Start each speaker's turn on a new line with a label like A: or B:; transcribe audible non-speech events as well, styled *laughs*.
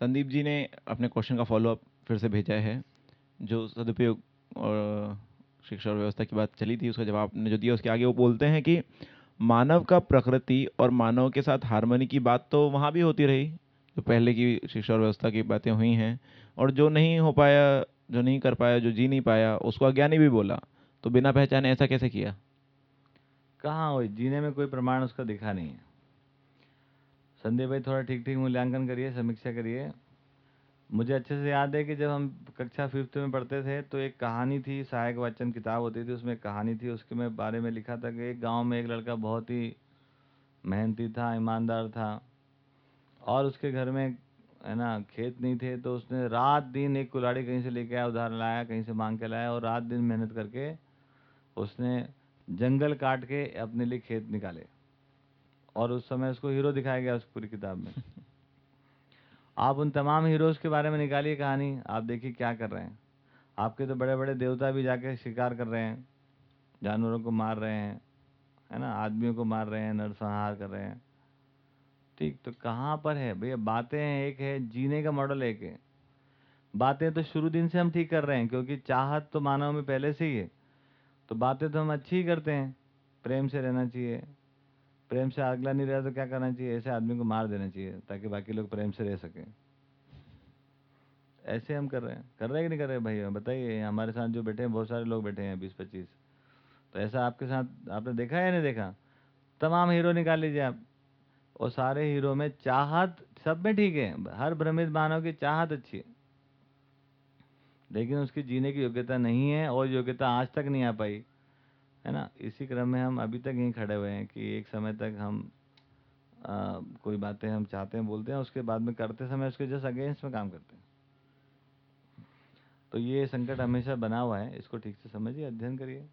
A: संदीप जी ने अपने क्वेश्चन का फॉलोअप फिर से भेजा है, जो सदुपयोग और शिक्षा और व्यवस्था की बात चली थी, उसका जवाब ने जो दिया, उसके आगे वो बोलते हैं कि मानव का प्रकृति और मानव के साथ हारमोनी की बात तो वहाँ भी होती रही, जो पहले की शिक्षा और व्यवस्था की बातें हुई हैं, और जो नहीं हो पाया, जो नहीं कर पाया, जो जी नहीं पाया, उसको अज्ञानी भी बोला तो बिना पहचाने ऐसा कैसे किया?
B: कहाँ हो जीने में कोई प्रमाण उसका दिखा नहीं है। संजय भाई, थोड़ा ठीक ठीक मूल्यांकन करिए, समीक्षा करिए। मुझे अच्छे से याद है कि जब हम कक्षा फिफ्थ में पढ़ते थे तो एक कहानी थी, सहायक वाचन किताब होती थी, उसमें कहानी थी, उसके में बारे में लिखा था कि एक गाँव में एक लड़का बहुत ही मेहनती था, ईमानदार था, और उसके घर में, है ना, खेत नहीं थे तो उसने रात दिन एक कुलाड़ी कहीं से लेके आया, उधार लाया, कहीं से मांग के लाया, और रात दिन मेहनत करके उसने जंगल काट के अपने लिए खेत निकाले। और उस समय उसको हीरो दिखाया गया उस पूरी किताब में। *laughs* आप उन तमाम हीरोज़ के बारे में निकालिए कहानी, आप देखिए क्या कर रहे हैं। आपके तो बड़े बड़े देवता भी जाके शिकार कर रहे हैं, जानवरों को मार रहे हैं, है ना? आदमियों को मार रहे हैं, नरसंहार कर रहे हैं। ठीक तो कहाँ पर है? भैया, बातें एक है जीने का मॉडल, एक है। बातें तो शुरू दिन से हम ठीक कर रहे हैं, क्योंकि चाहत तो मानव में पहले से ही है। तो बातें तो हम अच्छी ही करते हैं, प्रेम से रहना चाहिए प्रेम से अगला नहीं रहा तो क्या करना चाहिए? ऐसे आदमी को मार देना चाहिए ताकि बाकी लोग प्रेम से रह सकें। ऐसे हम कर रहे हैं। कर रहे हैं कि नहीं कर रहे भाई? बताइए हमारे साथ जो बैठे हैं, बहुत सारे लोग बैठे हैं बीस पच्चीस। तो ऐसा आपके साथ, आपने देखा या नहीं देखा? तमाम हीरो निकाल लीजिए आप। और सारे हीरो में चाहत सब में ठीक है। हर भ्रमित मानव की चाहत अच्छी है। लेकिन उसकी जीने की योग्यता नहीं है और योग्यता आज तक नहीं आ पाई। है ना? इसी क्रम में हम अभी तक यहीं खड़े हुए हैं कि एक समय तक हम आ, कोई बातें हम चाहते हैं बोलते हैं उसके बाद में करते समय उसके जस्ट अगेंस्ट में काम करते हैं। तो ये संकट हमेशा बना हुआ है इसको ठीक से समझिए अध्ययन करिए।